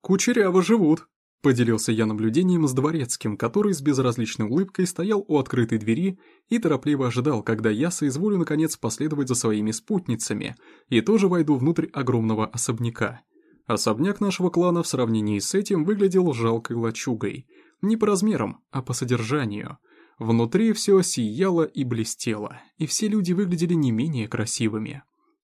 Кучеряво живут, поделился я наблюдением с дворецким, который с безразличной улыбкой стоял у открытой двери и торопливо ожидал, когда я соизволю наконец последовать за своими спутницами и тоже войду внутрь огромного особняка. Особняк нашего клана в сравнении с этим выглядел жалкой лачугой. Не по размерам, а по содержанию. Внутри все сияло и блестело, и все люди выглядели не менее красивыми.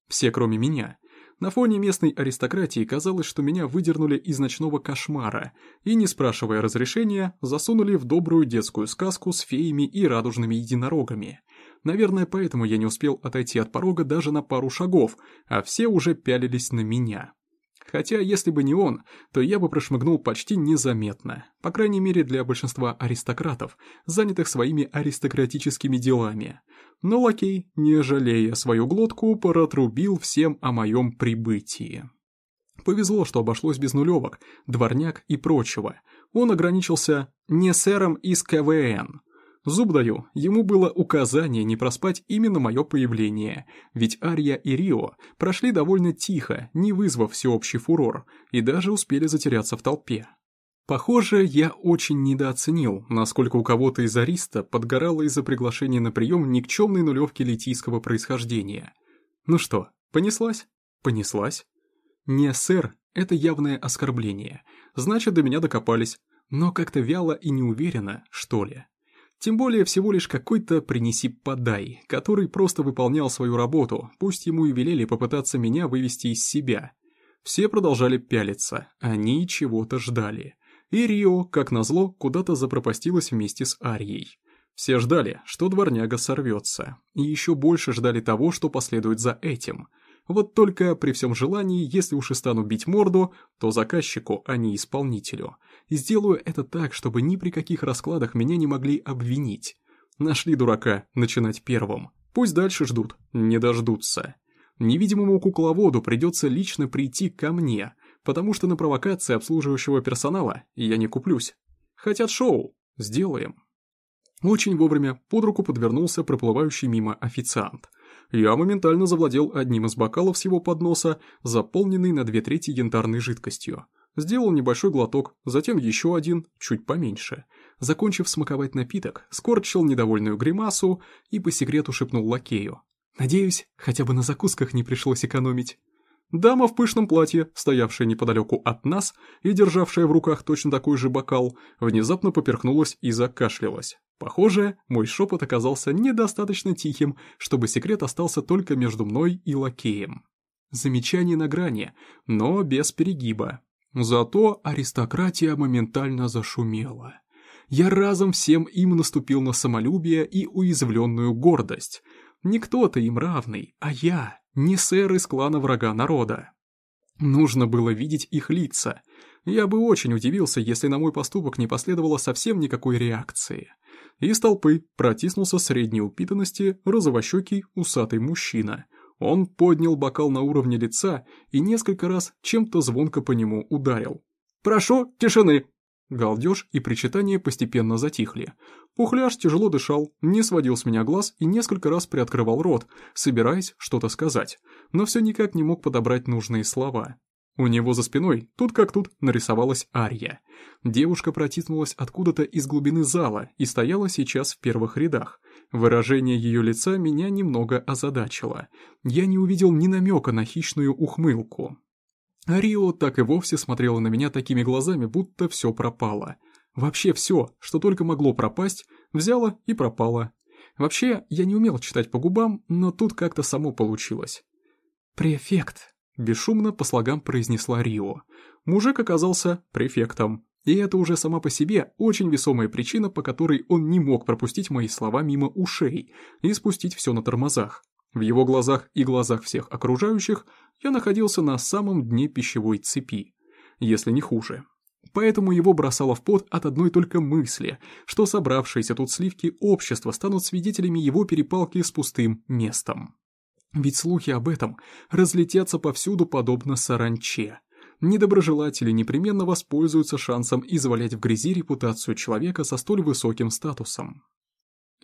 Все, кроме меня. На фоне местной аристократии казалось, что меня выдернули из ночного кошмара и, не спрашивая разрешения, засунули в добрую детскую сказку с феями и радужными единорогами. Наверное, поэтому я не успел отойти от порога даже на пару шагов, а все уже пялились на меня. Хотя, если бы не он, то я бы прошмыгнул почти незаметно, по крайней мере для большинства аристократов, занятых своими аристократическими делами. Но лакей, не жалея свою глотку, протрубил всем о моем прибытии. Повезло, что обошлось без нулевок, дворняк и прочего. Он ограничился «не сэром из КВН», Зуб даю, ему было указание не проспать именно мое появление, ведь Ария и Рио прошли довольно тихо, не вызвав всеобщий фурор, и даже успели затеряться в толпе. Похоже, я очень недооценил, насколько у кого-то из Ариста подгорало из-за приглашения на прием никчемной нулевки литийского происхождения. Ну что, понеслась? Понеслась. Не сэр, это явное оскорбление, значит до меня докопались, но как-то вяло и неуверенно, что ли. Тем более всего лишь какой-то «принеси-подай», который просто выполнял свою работу, пусть ему и велели попытаться меня вывести из себя. Все продолжали пялиться, они чего-то ждали. И Рио, как назло, куда-то запропастилась вместе с Арией. Все ждали, что дворняга сорвется, и еще больше ждали того, что последует за этим. Вот только при всем желании, если уж и стану бить морду, то заказчику, а не исполнителю – и сделаю это так, чтобы ни при каких раскладах меня не могли обвинить. Нашли дурака начинать первым. Пусть дальше ждут, не дождутся. Невидимому кукловоду придется лично прийти ко мне, потому что на провокации обслуживающего персонала я не куплюсь. Хотят шоу? Сделаем. Очень вовремя под руку подвернулся проплывающий мимо официант. Я моментально завладел одним из бокалов с его подноса, заполненный на две трети янтарной жидкостью. Сделал небольшой глоток, затем еще один, чуть поменьше. Закончив смаковать напиток, скорчил недовольную гримасу и по секрету шепнул лакею. «Надеюсь, хотя бы на закусках не пришлось экономить». Дама в пышном платье, стоявшая неподалеку от нас и державшая в руках точно такой же бокал, внезапно поперхнулась и закашлялась. Похоже, мой шепот оказался недостаточно тихим, чтобы секрет остался только между мной и лакеем. Замечание на грани, но без перегиба. Зато аристократия моментально зашумела. Я разом всем им наступил на самолюбие и уязвленную гордость. Не кто-то им равный, а я, не сэр из клана врага народа. Нужно было видеть их лица. Я бы очень удивился, если на мой поступок не последовало совсем никакой реакции. Из толпы протиснулся средней упитанности розовощекий усатый мужчина – он поднял бокал на уровне лица и несколько раз чем-то звонко по нему ударил. «Прошу, тишины!» Галдеж и причитания постепенно затихли. Пухляш тяжело дышал, не сводил с меня глаз и несколько раз приоткрывал рот, собираясь что-то сказать, но все никак не мог подобрать нужные слова. У него за спиной, тут как тут, нарисовалась Ария. Девушка протиснулась откуда-то из глубины зала и стояла сейчас в первых рядах. Выражение ее лица меня немного озадачило. Я не увидел ни намека на хищную ухмылку. А Рио так и вовсе смотрела на меня такими глазами, будто все пропало. Вообще все, что только могло пропасть, взяло и пропало. Вообще, я не умел читать по губам, но тут как-то само получилось. «Префект», Бесшумно по слогам произнесла Рио. Мужик оказался префектом. И это уже сама по себе очень весомая причина, по которой он не мог пропустить мои слова мимо ушей и спустить все на тормозах. В его глазах и глазах всех окружающих я находился на самом дне пищевой цепи, если не хуже. Поэтому его бросало в пот от одной только мысли, что собравшиеся тут сливки общества станут свидетелями его перепалки с пустым местом. Ведь слухи об этом разлетятся повсюду подобно саранче. Недоброжелатели непременно воспользуются шансом извалять в грязи репутацию человека со столь высоким статусом.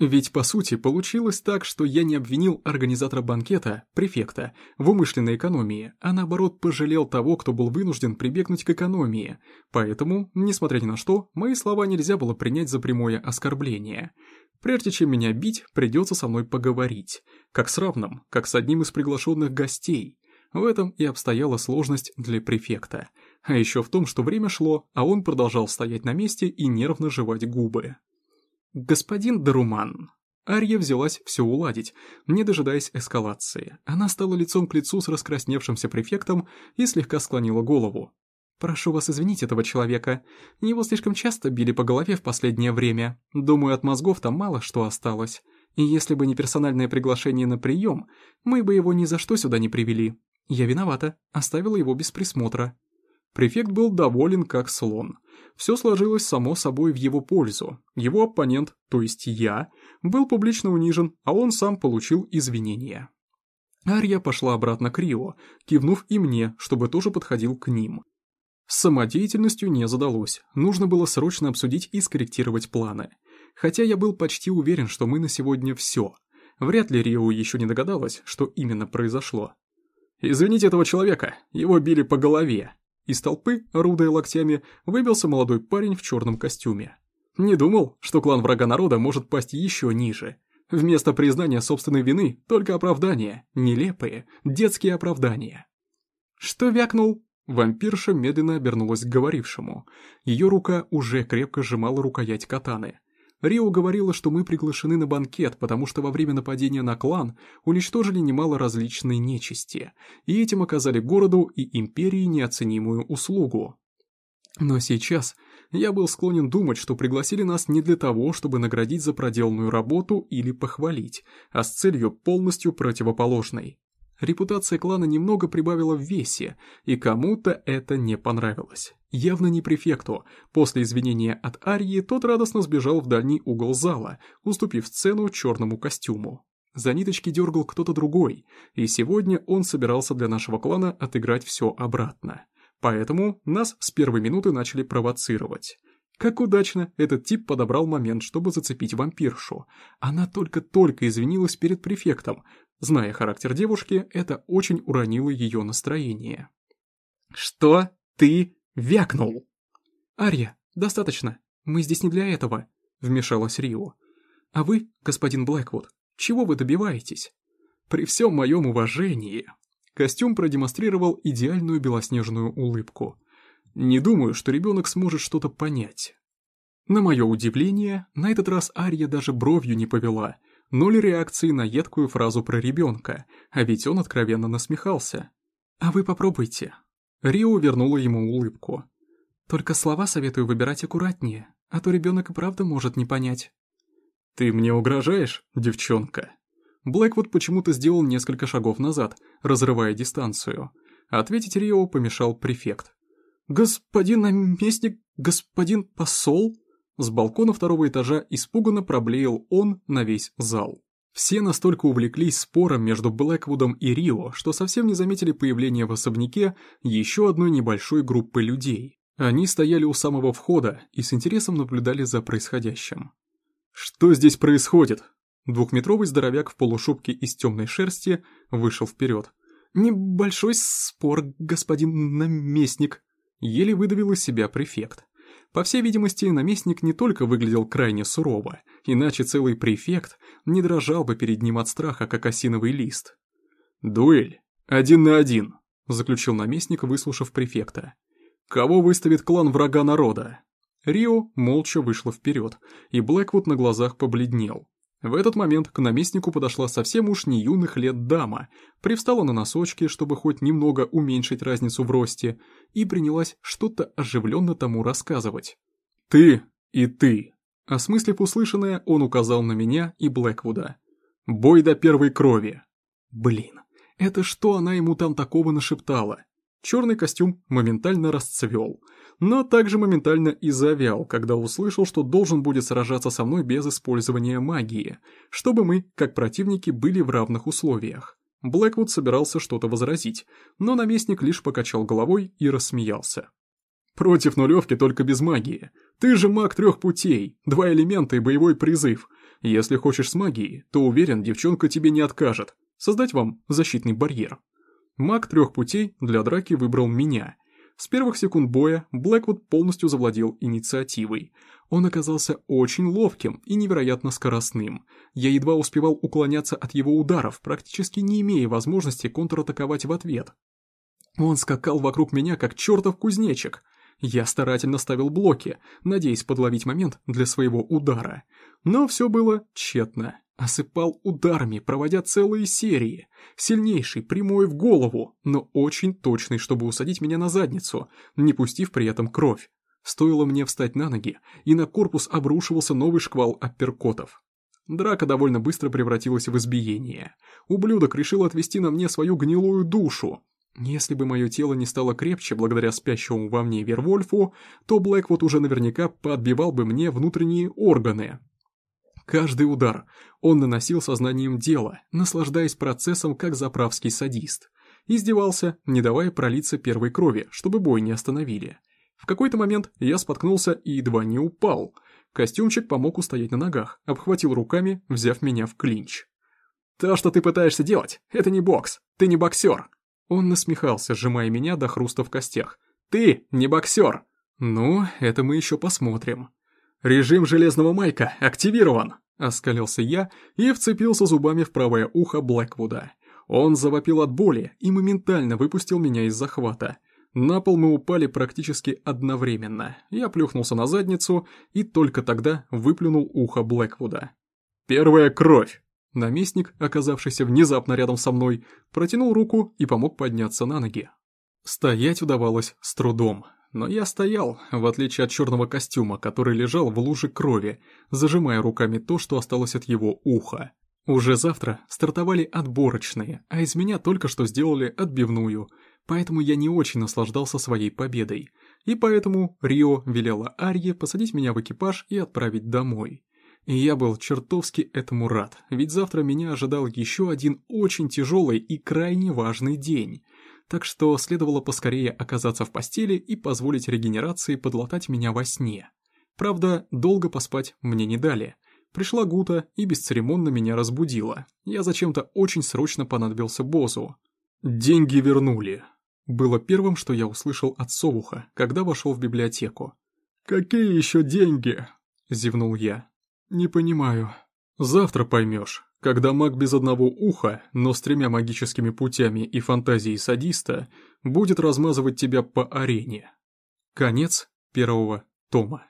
Ведь, по сути, получилось так, что я не обвинил организатора банкета, префекта, в умышленной экономии, а наоборот пожалел того, кто был вынужден прибегнуть к экономии. Поэтому, несмотря ни на что, мои слова нельзя было принять за прямое оскорбление. Прежде чем меня бить, придется со мной поговорить. Как с равным, как с одним из приглашенных гостей. В этом и обстояла сложность для префекта. А еще в том, что время шло, а он продолжал стоять на месте и нервно жевать губы. «Господин Даруман». Арья взялась все уладить, не дожидаясь эскалации. Она стала лицом к лицу с раскрасневшимся префектом и слегка склонила голову. «Прошу вас извинить этого человека. Его слишком часто били по голове в последнее время. Думаю, от мозгов там мало что осталось. И если бы не персональное приглашение на прием, мы бы его ни за что сюда не привели. Я виновата, оставила его без присмотра». Префект был доволен как слон. Все сложилось само собой в его пользу. Его оппонент, то есть я, был публично унижен, а он сам получил извинения. Ария пошла обратно к Рио, кивнув и мне, чтобы тоже подходил к ним. С самодеятельностью не задалось, нужно было срочно обсудить и скорректировать планы. Хотя я был почти уверен, что мы на сегодня все. Вряд ли Рио еще не догадалась, что именно произошло. «Извините этого человека, его били по голове», из толпы, орудуя локтями, выбился молодой парень в черном костюме. Не думал, что клан врага народа может пасть еще ниже. Вместо признания собственной вины только оправдания, нелепые, детские оправдания. Что вякнул? Вампирша медленно обернулась к говорившему. Ее рука уже крепко сжимала рукоять катаны. Рио говорила, что мы приглашены на банкет, потому что во время нападения на клан уничтожили немало различной нечисти, и этим оказали городу и империи неоценимую услугу. Но сейчас я был склонен думать, что пригласили нас не для того, чтобы наградить за проделанную работу или похвалить, а с целью полностью противоположной. Репутация клана немного прибавила в весе, и кому-то это не понравилось. Явно не префекту. После извинения от Арии тот радостно сбежал в дальний угол зала, уступив сцену черному костюму. За ниточки дергал кто-то другой, и сегодня он собирался для нашего клана отыграть все обратно. Поэтому нас с первой минуты начали провоцировать. Как удачно этот тип подобрал момент, чтобы зацепить вампиршу. Она только-только извинилась перед префектом, Зная характер девушки, это очень уронило ее настроение. «Что ты вякнул?» «Ария, достаточно. Мы здесь не для этого», — вмешалась Рио. «А вы, господин Блэквуд, чего вы добиваетесь?» «При всем моем уважении...» Костюм продемонстрировал идеальную белоснежную улыбку. «Не думаю, что ребенок сможет что-то понять». На мое удивление, на этот раз Ария даже бровью не повела — Ноль реакции на едкую фразу про ребенка, а ведь он откровенно насмехался. «А вы попробуйте». Рио вернула ему улыбку. «Только слова советую выбирать аккуратнее, а то ребенок и правда может не понять». «Ты мне угрожаешь, девчонка?» Блэквуд почему-то сделал несколько шагов назад, разрывая дистанцию. Ответить Рио помешал префект. «Господин наместник, господин посол?» С балкона второго этажа испуганно проблеял он на весь зал. Все настолько увлеклись спором между Блэквудом и Рио, что совсем не заметили появления в особняке еще одной небольшой группы людей. Они стояли у самого входа и с интересом наблюдали за происходящим. «Что здесь происходит?» Двухметровый здоровяк в полушубке из темной шерсти вышел вперед. «Небольшой спор, господин наместник», еле выдавил из себя префект. По всей видимости, наместник не только выглядел крайне сурово, иначе целый префект не дрожал бы перед ним от страха, как осиновый лист. «Дуэль. Один на один», — заключил наместник, выслушав префекта. «Кого выставит клан врага народа?» Рио молча вышла вперед, и Блэквуд на глазах побледнел. В этот момент к наместнику подошла совсем уж не юных лет дама, привстала на носочки, чтобы хоть немного уменьшить разницу в росте, и принялась что-то оживленно тому рассказывать. «Ты и ты!» Осмыслив услышанное, он указал на меня и Блэквуда. «Бой до первой крови!» Блин, это что она ему там такого нашептала? Черный костюм моментально расцвел, но также моментально и завял, когда услышал, что должен будет сражаться со мной без использования магии, чтобы мы, как противники, были в равных условиях. Блэквуд собирался что-то возразить, но наместник лишь покачал головой и рассмеялся. «Против нулевки только без магии. Ты же маг трех путей, два элемента и боевой призыв. Если хочешь с магией, то уверен, девчонка тебе не откажет. Создать вам защитный барьер. Маг трех путей для драки выбрал меня. С первых секунд боя Блэквуд полностью завладел инициативой. Он оказался очень ловким и невероятно скоростным. Я едва успевал уклоняться от его ударов, практически не имея возможности контратаковать в ответ. Он скакал вокруг меня, как чертов кузнечик. Я старательно ставил блоки, надеясь подловить момент для своего удара. Но все было тщетно. Осыпал ударами, проводя целые серии. Сильнейший, прямой в голову, но очень точный, чтобы усадить меня на задницу, не пустив при этом кровь. Стоило мне встать на ноги, и на корпус обрушивался новый шквал апперкотов. Драка довольно быстро превратилась в избиение. Ублюдок решил отвести на мне свою гнилую душу. Если бы мое тело не стало крепче благодаря спящему во мне Вервольфу, то Блэквуд уже наверняка подбивал бы мне внутренние органы. Каждый удар он наносил сознанием дела, наслаждаясь процессом как заправский садист. Издевался, не давая пролиться первой крови, чтобы бой не остановили. В какой-то момент я споткнулся и едва не упал. Костюмчик помог устоять на ногах, обхватил руками, взяв меня в клинч. «То, что ты пытаешься делать, это не бокс, ты не боксер!» Он насмехался, сжимая меня до хруста в костях. «Ты не боксер!» «Ну, это мы еще посмотрим». «Режим железного майка активирован!» — оскалился я и вцепился зубами в правое ухо Блэквуда. Он завопил от боли и моментально выпустил меня из захвата. На пол мы упали практически одновременно. Я плюхнулся на задницу и только тогда выплюнул ухо Блэквуда. «Первая кровь!» Наместник, оказавшийся внезапно рядом со мной, протянул руку и помог подняться на ноги. Стоять удавалось с трудом, но я стоял, в отличие от черного костюма, который лежал в луже крови, зажимая руками то, что осталось от его уха. Уже завтра стартовали отборочные, а из меня только что сделали отбивную – поэтому я не очень наслаждался своей победой. И поэтому Рио велела Арье посадить меня в экипаж и отправить домой. И я был чертовски этому рад, ведь завтра меня ожидал еще один очень тяжелый и крайне важный день. Так что следовало поскорее оказаться в постели и позволить регенерации подлатать меня во сне. Правда, долго поспать мне не дали. Пришла Гута и бесцеремонно меня разбудила. Я зачем-то очень срочно понадобился Бозу. Деньги вернули. Было первым, что я услышал от Совуха, когда вошел в библиотеку. «Какие еще деньги?» – зевнул я. «Не понимаю». «Завтра поймешь, когда маг без одного уха, но с тремя магическими путями и фантазией садиста будет размазывать тебя по арене». Конец первого тома.